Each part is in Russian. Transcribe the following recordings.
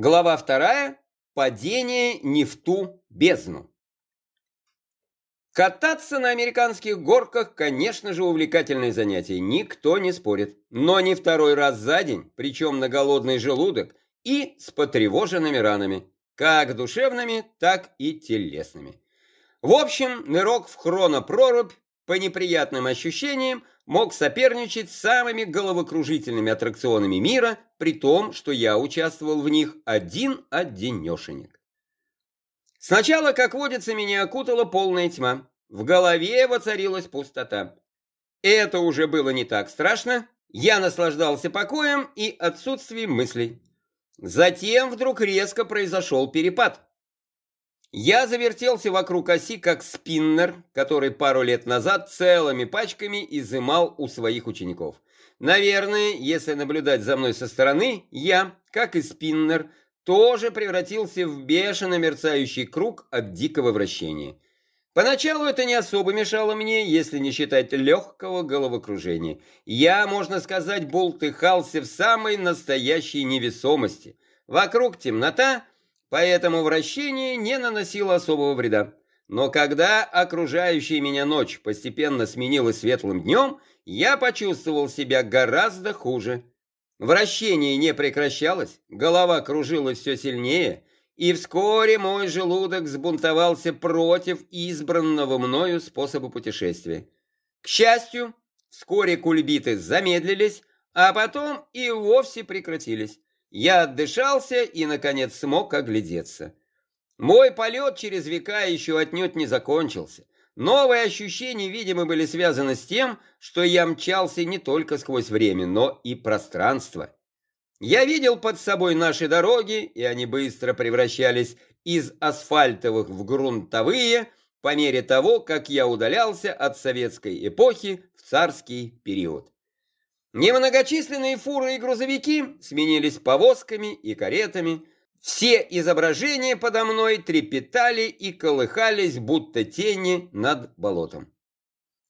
Глава вторая. Падение не в ту бездну. Кататься на американских горках, конечно же, увлекательное занятие, никто не спорит. Но не второй раз за день, причем на голодный желудок и с потревоженными ранами, как душевными, так и телесными. В общем, нырок в хронопрорубь по неприятным ощущениям мог соперничать с самыми головокружительными аттракционами мира, при том, что я участвовал в них один-одинешенек. Сначала, как водится, меня окутала полная тьма. В голове воцарилась пустота. Это уже было не так страшно. Я наслаждался покоем и отсутствием мыслей. Затем вдруг резко произошел перепад. Я завертелся вокруг оси, как спиннер, который пару лет назад целыми пачками изымал у своих учеников. Наверное, если наблюдать за мной со стороны, я, как и спиннер, тоже превратился в бешено мерцающий круг от дикого вращения. Поначалу это не особо мешало мне, если не считать легкого головокружения. Я, можно сказать, болтыхался в самой настоящей невесомости. Вокруг темнота, поэтому вращение не наносило особого вреда. Но когда окружающая меня ночь постепенно сменилась светлым днем, я почувствовал себя гораздо хуже. Вращение не прекращалось, голова кружилась все сильнее, и вскоре мой желудок сбунтовался против избранного мною способа путешествия. К счастью, вскоре кульбиты замедлились, а потом и вовсе прекратились. Я отдышался и, наконец, смог оглядеться. Мой полет через века еще отнюдь не закончился. Новые ощущения, видимо, были связаны с тем, что я мчался не только сквозь время, но и пространство. Я видел под собой наши дороги, и они быстро превращались из асфальтовых в грунтовые по мере того, как я удалялся от советской эпохи в царский период. Немногочисленные фуры и грузовики сменились повозками и каретами. Все изображения подо мной трепетали и колыхались, будто тени над болотом.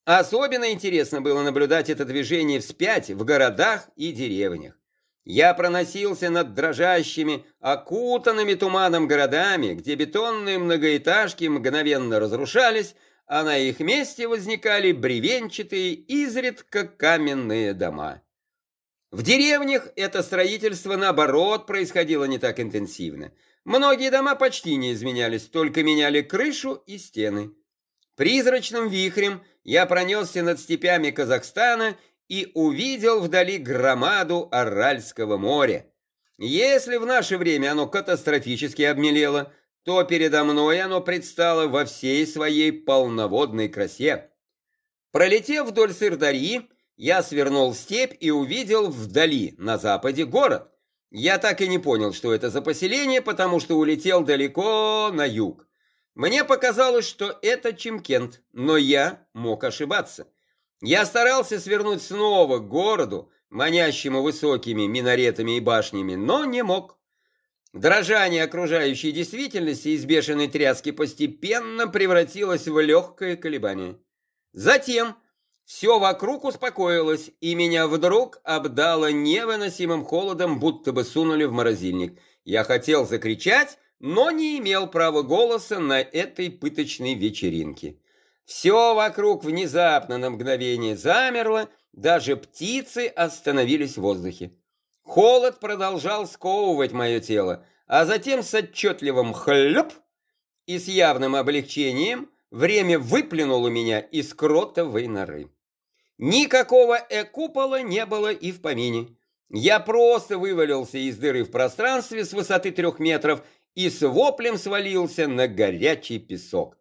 Особенно интересно было наблюдать это движение вспять в городах и деревнях. Я проносился над дрожащими, окутанными туманом городами, где бетонные многоэтажки мгновенно разрушались, а на их месте возникали бревенчатые, изредка каменные дома. В деревнях это строительство, наоборот, происходило не так интенсивно. Многие дома почти не изменялись, только меняли крышу и стены. Призрачным вихрем я пронесся над степями Казахстана и увидел вдали громаду Аральского моря. Если в наше время оно катастрофически обмелело, то передо мной оно предстало во всей своей полноводной красе. Пролетев вдоль Сырдарьи, я свернул степь и увидел вдали, на западе, город. Я так и не понял, что это за поселение, потому что улетел далеко на юг. Мне показалось, что это Чимкент, но я мог ошибаться. Я старался свернуть снова к городу, манящему высокими минаретами и башнями, но не мог. Дрожание окружающей действительности из бешеной тряски постепенно превратилось в легкое колебание. Затем все вокруг успокоилось, и меня вдруг обдало невыносимым холодом, будто бы сунули в морозильник. Я хотел закричать, но не имел права голоса на этой пыточной вечеринке. Все вокруг внезапно на мгновение замерло, даже птицы остановились в воздухе. Холод продолжал сковывать мое тело, а затем с отчетливым хлюп и с явным облегчением время выплюнуло меня из кротовой норы. Никакого э-купола не было и в помине. Я просто вывалился из дыры в пространстве с высоты трех метров и с воплем свалился на горячий песок.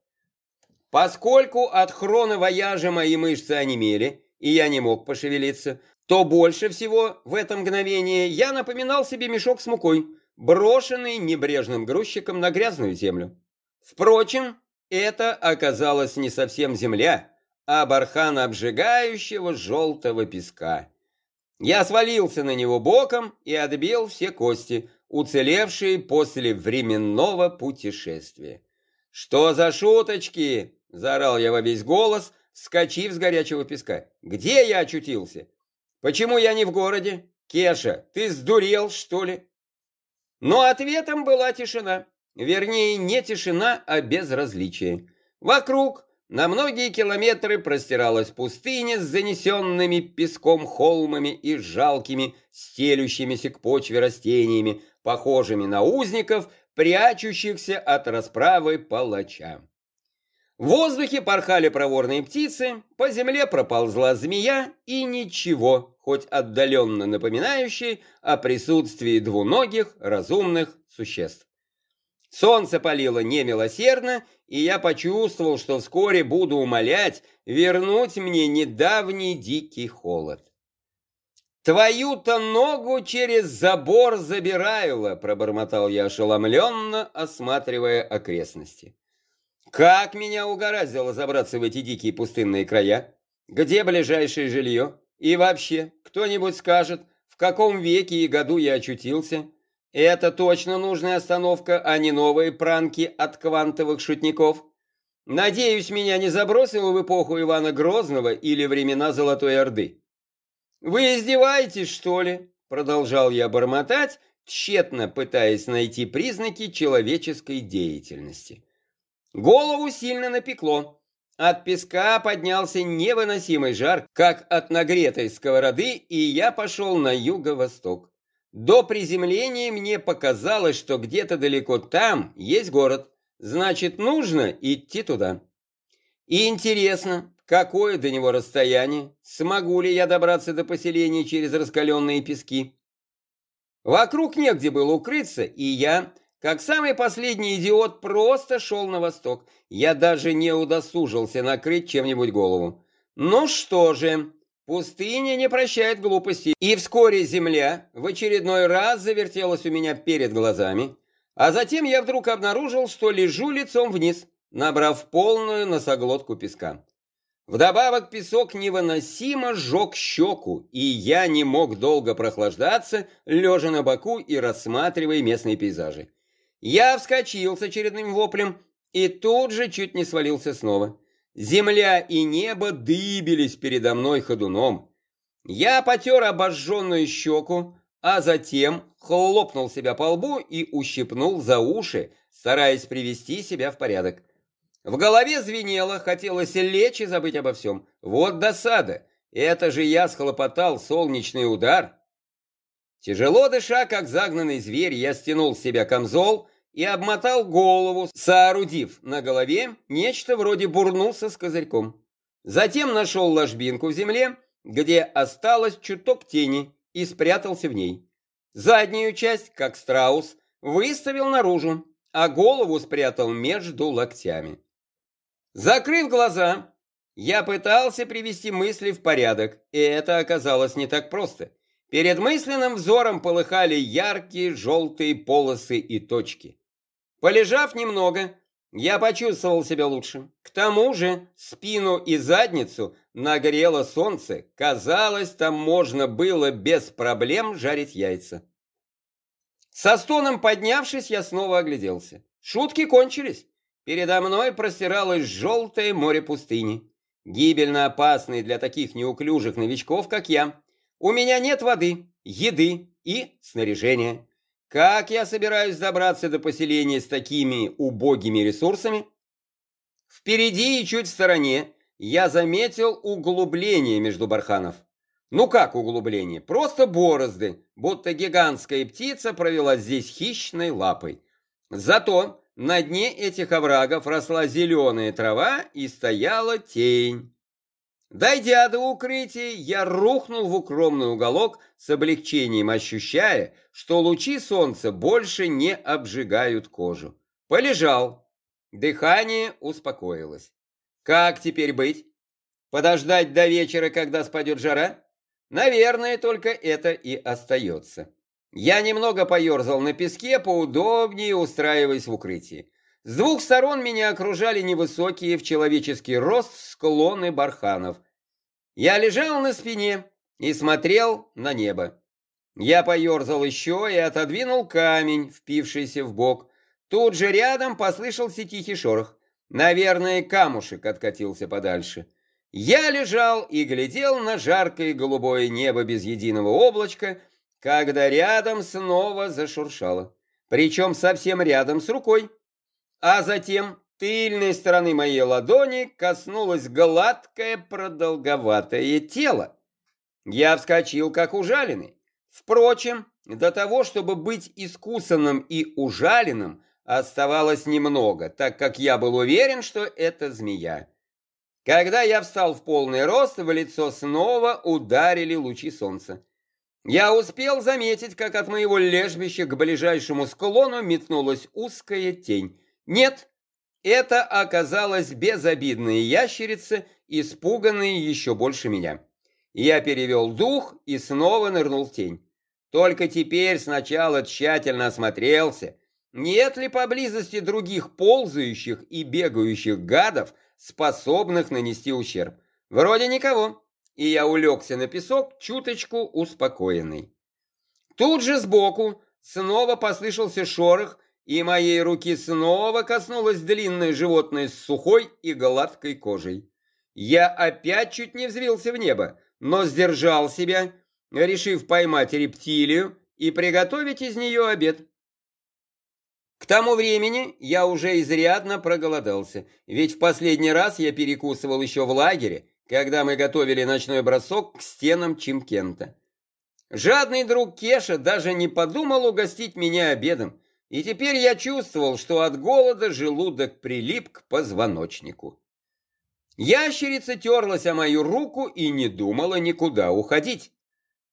Поскольку от хроновояжа мои мышцы онемели, и я не мог пошевелиться, то больше всего в это мгновение я напоминал себе мешок с мукой, брошенный небрежным грузчиком на грязную землю. Впрочем, это оказалось не совсем земля, а бархан обжигающего желтого песка. Я свалился на него боком и отбил все кости, уцелевшие после временного путешествия. «Что за шуточки?» — заорал я во весь голос, скачив с горячего песка. «Где я очутился? Почему я не в городе? Кеша, ты сдурел, что ли?» Но ответом была тишина. Вернее, не тишина, а безразличие. Вокруг на многие километры простиралась пустыня с занесенными песком холмами и жалкими, стелющимися к почве растениями, похожими на узников, прячущихся от расправы палача. В воздухе порхали проворные птицы, по земле проползла змея и ничего, хоть отдаленно напоминающее о присутствии двуногих разумных существ. Солнце палило немилосердно, и я почувствовал, что вскоре буду умолять вернуть мне недавний дикий холод. «Твою-то ногу через забор забирайло!» — пробормотал я ошеломленно, осматривая окрестности. «Как меня угораздило забраться в эти дикие пустынные края? Где ближайшее жилье? И вообще, кто-нибудь скажет, в каком веке и году я очутился?» Это точно нужная остановка, а не новые пранки от квантовых шутников. Надеюсь, меня не забросило в эпоху Ивана Грозного или времена Золотой Орды. «Вы издеваетесь, что ли?» Продолжал я бормотать, тщетно пытаясь найти признаки человеческой деятельности. Голову сильно напекло. От песка поднялся невыносимый жар, как от нагретой сковороды, и я пошел на юго-восток. До приземления мне показалось, что где-то далеко там есть город. Значит, нужно идти туда. И интересно, Какое до него расстояние? Смогу ли я добраться до поселения через раскаленные пески? Вокруг негде было укрыться, и я, как самый последний идиот, просто шел на восток. Я даже не удосужился накрыть чем-нибудь голову. Ну что же, пустыня не прощает глупости, и вскоре земля в очередной раз завертелась у меня перед глазами, а затем я вдруг обнаружил, что лежу лицом вниз, набрав полную носоглотку песка. Вдобавок песок невыносимо сжег щеку, и я не мог долго прохлаждаться, лежа на боку и рассматривая местные пейзажи. Я вскочил с очередным воплем и тут же чуть не свалился снова. Земля и небо дыбились передо мной ходуном. Я потер обожженную щеку, а затем хлопнул себя по лбу и ущипнул за уши, стараясь привести себя в порядок. В голове звенело, хотелось лечь и забыть обо всем. Вот досада. Это же я схлопотал солнечный удар. Тяжело дыша, как загнанный зверь, я стянул с себя камзол и обмотал голову, соорудив на голове нечто вроде бурнулся с козырьком. Затем нашел ложбинку в земле, где осталось чуток тени, и спрятался в ней. Заднюю часть, как страус, выставил наружу, а голову спрятал между локтями. Закрыв глаза, я пытался привести мысли в порядок, и это оказалось не так просто. Перед мысленным взором полыхали яркие желтые полосы и точки. Полежав немного, я почувствовал себя лучше. К тому же спину и задницу нагрело солнце. Казалось, там можно было без проблем жарить яйца. Со стоном поднявшись, я снова огляделся. Шутки кончились. Передо мной простиралось желтое море пустыни, гибельно опасный для таких неуклюжих новичков, как я. У меня нет воды, еды и снаряжения. Как я собираюсь добраться до поселения с такими убогими ресурсами? Впереди и чуть в стороне я заметил углубление между барханов. Ну как углубление? Просто борозды, будто гигантская птица провела здесь хищной лапой. Зато на дне этих оврагов росла зеленая трава и стояла тень. Дойдя до укрытия, я рухнул в укромный уголок с облегчением, ощущая, что лучи солнца больше не обжигают кожу. Полежал. Дыхание успокоилось. Как теперь быть? Подождать до вечера, когда спадет жара? Наверное, только это и остается. Я немного поерзал на песке, поудобнее устраиваясь в укрытии. С двух сторон меня окружали невысокие в человеческий рост склоны барханов. Я лежал на спине и смотрел на небо. Я поерзал еще и отодвинул камень, впившийся в бок. Тут же рядом послышался тихий шорох. Наверное, камушек откатился подальше. Я лежал и глядел на жаркое голубое небо без единого облачка, когда рядом снова зашуршало. причем совсем рядом с рукой. А затем тыльной стороны моей ладони коснулось гладкое продолговатое тело. Я вскочил, как ужаленный. Впрочем, до того, чтобы быть искусанным и ужаленным, оставалось немного, так как я был уверен, что это змея. Когда я встал в полный рост, в лицо снова ударили лучи солнца. Я успел заметить, как от моего лежбища к ближайшему склону метнулась узкая тень. Нет, это оказалась безобидная ящерица, испуганная еще больше меня. Я перевел дух и снова нырнул в тень. Только теперь сначала тщательно осмотрелся, нет ли поблизости других ползающих и бегающих гадов, способных нанести ущерб. Вроде никого и я улегся на песок, чуточку успокоенный. Тут же сбоку снова послышался шорох, и моей руки снова коснулось длинное животное с сухой и гладкой кожей. Я опять чуть не взвился в небо, но сдержал себя, решив поймать рептилию и приготовить из нее обед. К тому времени я уже изрядно проголодался, ведь в последний раз я перекусывал еще в лагере, когда мы готовили ночной бросок к стенам Чимкента. Жадный друг Кеша даже не подумал угостить меня обедом, и теперь я чувствовал, что от голода желудок прилип к позвоночнику. Ящерица терлась о мою руку и не думала никуда уходить.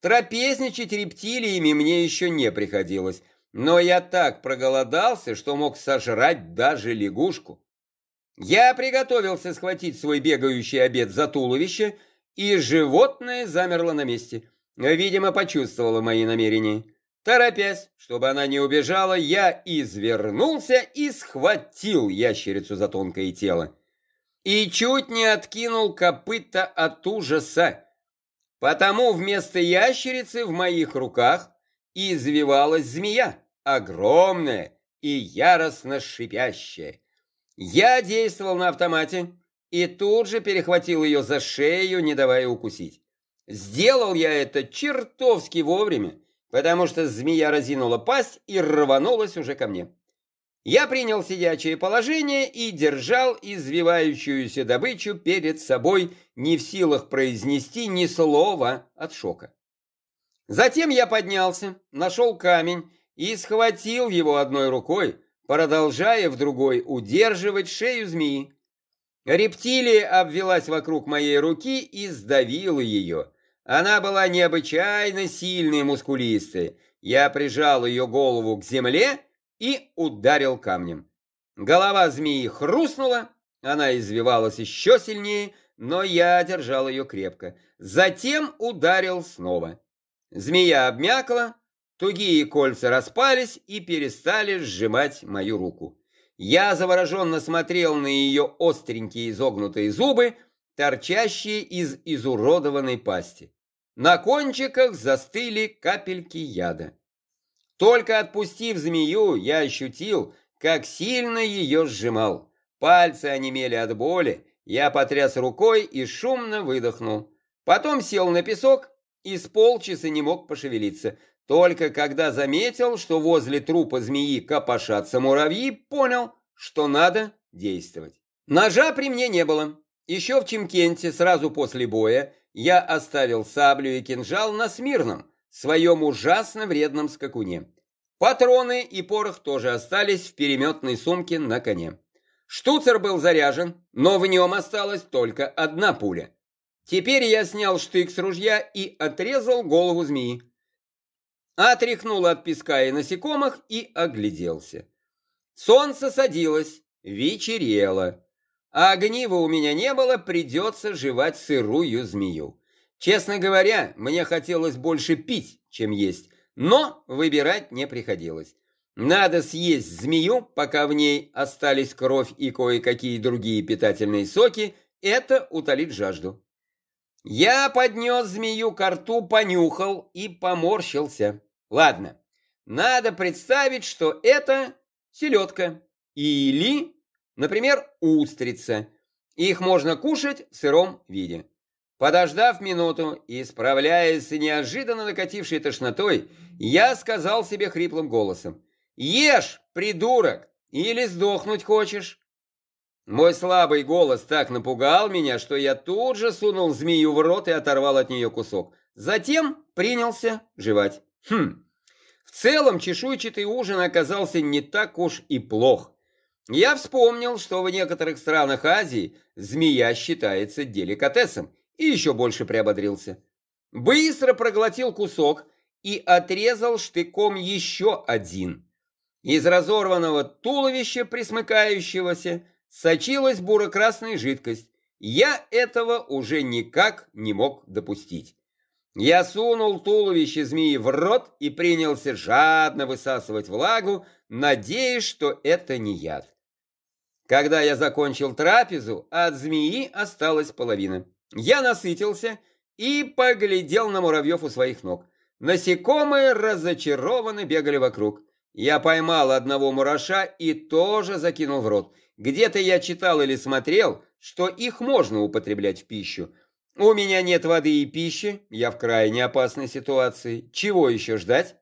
Трапезничать рептилиями мне еще не приходилось, но я так проголодался, что мог сожрать даже лягушку. Я приготовился схватить свой бегающий обед за туловище, и животное замерло на месте. Видимо, почувствовало мои намерения. Торопясь, чтобы она не убежала, я извернулся и схватил ящерицу за тонкое тело. И чуть не откинул копыта от ужаса. Потому вместо ящерицы в моих руках извивалась змея, огромная и яростно шипящая. Я действовал на автомате и тут же перехватил ее за шею, не давая укусить. Сделал я это чертовски вовремя, потому что змея разинула пасть и рванулась уже ко мне. Я принял сидячее положение и держал извивающуюся добычу перед собой, не в силах произнести ни слова от шока. Затем я поднялся, нашел камень и схватил его одной рукой, продолжая в другой удерживать шею змеи. Рептилия обвелась вокруг моей руки и сдавила ее. Она была необычайно сильной и мускулистой. Я прижал ее голову к земле и ударил камнем. Голова змеи хрустнула, она извивалась еще сильнее, но я держал ее крепко. Затем ударил снова. Змея обмякла, Тугие кольца распались и перестали сжимать мою руку. Я завороженно смотрел на ее остренькие изогнутые зубы, торчащие из изуродованной пасти. На кончиках застыли капельки яда. Только отпустив змею, я ощутил, как сильно ее сжимал. Пальцы онемели от боли, я потряс рукой и шумно выдохнул. Потом сел на песок и с полчаса не мог пошевелиться. Только когда заметил, что возле трупа змеи копошатся муравьи, понял, что надо действовать. Ножа при мне не было. Еще в Чемкенте, сразу после боя, я оставил саблю и кинжал на смирном, своем ужасно вредном скакуне. Патроны и порох тоже остались в переметной сумке на коне. Штуцер был заряжен, но в нем осталась только одна пуля. Теперь я снял штык с ружья и отрезал голову змеи отряхнул от песка и насекомых и огляделся. Солнце садилось, вечерело. А огнива у меня не было, придется жевать сырую змею. Честно говоря, мне хотелось больше пить, чем есть, но выбирать не приходилось. Надо съесть змею, пока в ней остались кровь и кое-какие другие питательные соки, это утолит жажду. Я поднес змею к рту, понюхал и поморщился. Ладно, надо представить, что это селедка или, например, устрица. Их можно кушать в сыром виде. Подождав минуту и справляясь с неожиданно накатившей тошнотой, я сказал себе хриплым голосом. Ешь, придурок, или сдохнуть хочешь? Мой слабый голос так напугал меня, что я тут же сунул змею в рот и оторвал от нее кусок. Затем принялся жевать. Хм, в целом чешуйчатый ужин оказался не так уж и плох. Я вспомнил, что в некоторых странах Азии змея считается деликатесом, и еще больше приободрился. Быстро проглотил кусок и отрезал штыком еще один. Из разорванного туловища, присмыкающегося, сочилась буро-красная жидкость. Я этого уже никак не мог допустить. Я сунул туловище змеи в рот и принялся жадно высасывать влагу, надеясь, что это не яд. Когда я закончил трапезу, от змеи осталась половина. Я насытился и поглядел на муравьев у своих ног. Насекомые разочарованно бегали вокруг. Я поймал одного мураша и тоже закинул в рот. Где-то я читал или смотрел, что их можно употреблять в пищу. У меня нет воды и пищи, я в крайне опасной ситуации. Чего еще ждать?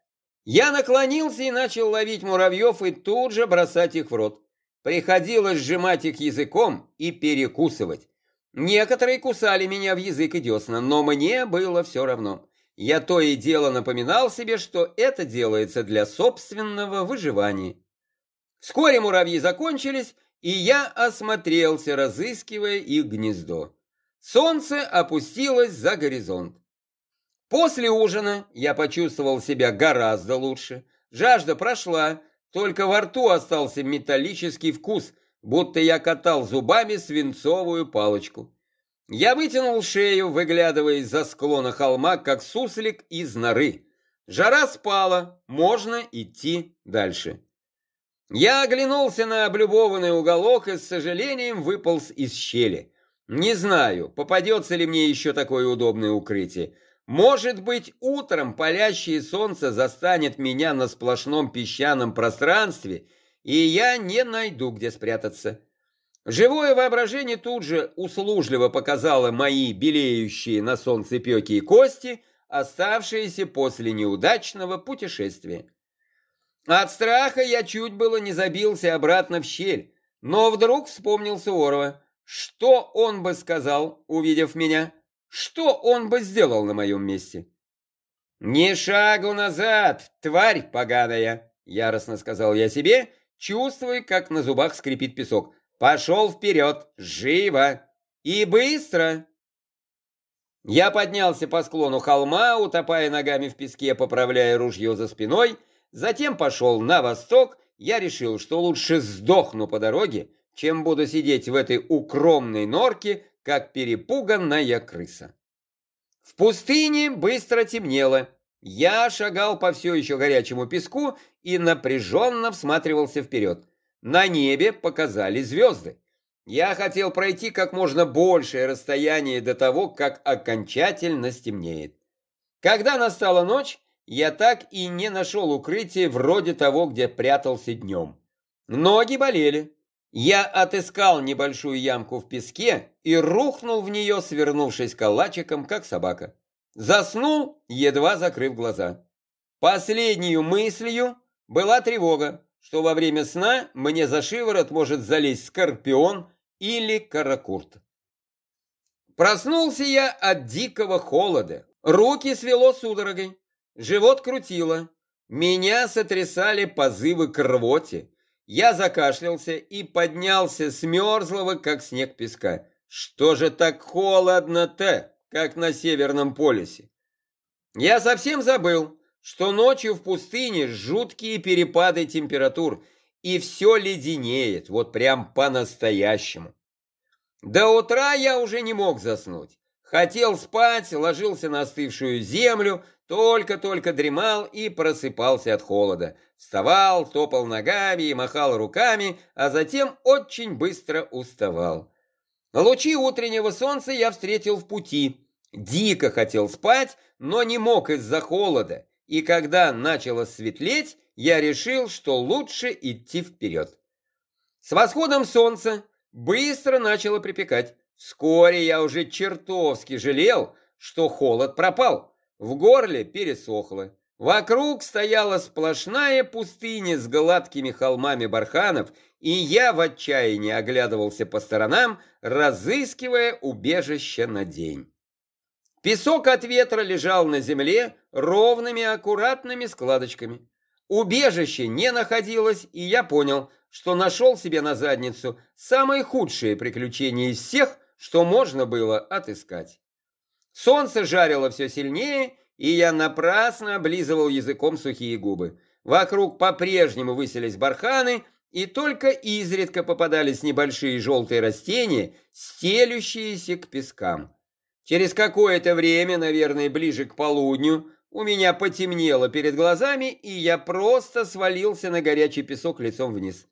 Я наклонился и начал ловить муравьев и тут же бросать их в рот. Приходилось сжимать их языком и перекусывать. Некоторые кусали меня в язык и десна, но мне было все равно. Я то и дело напоминал себе, что это делается для собственного выживания. Вскоре муравьи закончились, и я осмотрелся, разыскивая их гнездо. Солнце опустилось за горизонт. После ужина я почувствовал себя гораздо лучше. Жажда прошла, только во рту остался металлический вкус, будто я катал зубами свинцовую палочку. Я вытянул шею, выглядывая из-за склона холма, как суслик из норы. Жара спала, можно идти дальше. Я оглянулся на облюбованный уголок и с сожалением выполз из щели. Не знаю, попадется ли мне еще такое удобное укрытие. Может быть, утром палящее солнце застанет меня на сплошном песчаном пространстве, и я не найду, где спрятаться. Живое воображение тут же услужливо показало мои белеющие на солнце пеки и кости, оставшиеся после неудачного путешествия. От страха я чуть было не забился обратно в щель, но вдруг вспомнился Суворова. Что он бы сказал, увидев меня? Что он бы сделал на моем месте? «Ни шагу назад, тварь поганая!» — яростно сказал я себе, чувствуя, как на зубах скрипит песок. «Пошел вперед! Живо! И быстро!» Я поднялся по склону холма, утопая ногами в песке, поправляя ружье за спиной — Затем пошел на восток. Я решил, что лучше сдохну по дороге, чем буду сидеть в этой укромной норке, как перепуганная крыса. В пустыне быстро темнело. Я шагал по все еще горячему песку и напряженно всматривался вперед. На небе показали звезды. Я хотел пройти как можно большее расстояние до того, как окончательно стемнеет. Когда настала ночь, я так и не нашел укрытия вроде того, где прятался днем. Ноги болели. Я отыскал небольшую ямку в песке и рухнул в нее, свернувшись калачиком, как собака. Заснул, едва закрыв глаза. Последнюю мыслью была тревога, что во время сна мне за шиворот может залезть скорпион или каракурт. Проснулся я от дикого холода. Руки свело судорогой. Живот крутило. Меня сотрясали позывы к рвоте. Я закашлялся и поднялся с мерзлого, как снег песка. Что же так холодно-то, как на Северном полюсе? Я совсем забыл, что ночью в пустыне жуткие перепады температур, и все леденеет, вот прям по-настоящему. До утра я уже не мог заснуть. Хотел спать, ложился на остывшую землю, только-только дремал и просыпался от холода. Вставал, топал ногами и махал руками, а затем очень быстро уставал. Лучи утреннего солнца я встретил в пути. Дико хотел спать, но не мог из-за холода. И когда начало светлеть, я решил, что лучше идти вперед. С восходом солнца быстро начало припекать. Вскоре я уже чертовски жалел, что холод пропал. В горле пересохло. Вокруг стояла сплошная пустыня с гладкими холмами барханов, и я в отчаянии оглядывался по сторонам, разыскивая убежище на день. Песок от ветра лежал на земле ровными аккуратными складочками. Убежище не находилось, и я понял, что нашел себе на задницу самые худшие приключения из всех, что можно было отыскать. Солнце жарило все сильнее, и я напрасно облизывал языком сухие губы. Вокруг по-прежнему выселись барханы, и только изредка попадались небольшие желтые растения, стелющиеся к пескам. Через какое-то время, наверное, ближе к полудню, у меня потемнело перед глазами, и я просто свалился на горячий песок лицом вниз.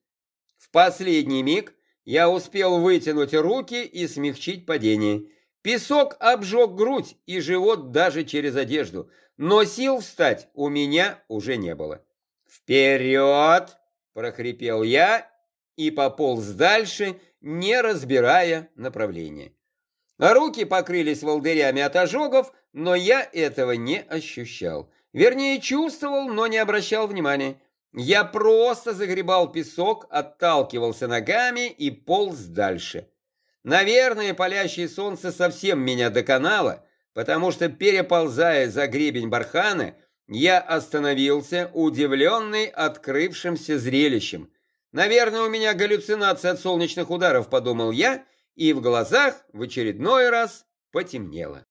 В последний миг я успел вытянуть руки и смягчить падение. Песок обжег грудь и живот даже через одежду, но сил встать у меня уже не было. «Вперед!» – прохрипел я и пополз дальше, не разбирая направления. Руки покрылись волдырями от ожогов, но я этого не ощущал. Вернее, чувствовал, но не обращал внимания. Я просто загребал песок, отталкивался ногами и полз дальше. Наверное, палящее солнце совсем меня доконало, потому что, переползая за гребень бархана, я остановился, удивленный открывшимся зрелищем. Наверное, у меня галлюцинация от солнечных ударов, подумал я, и в глазах в очередной раз потемнело.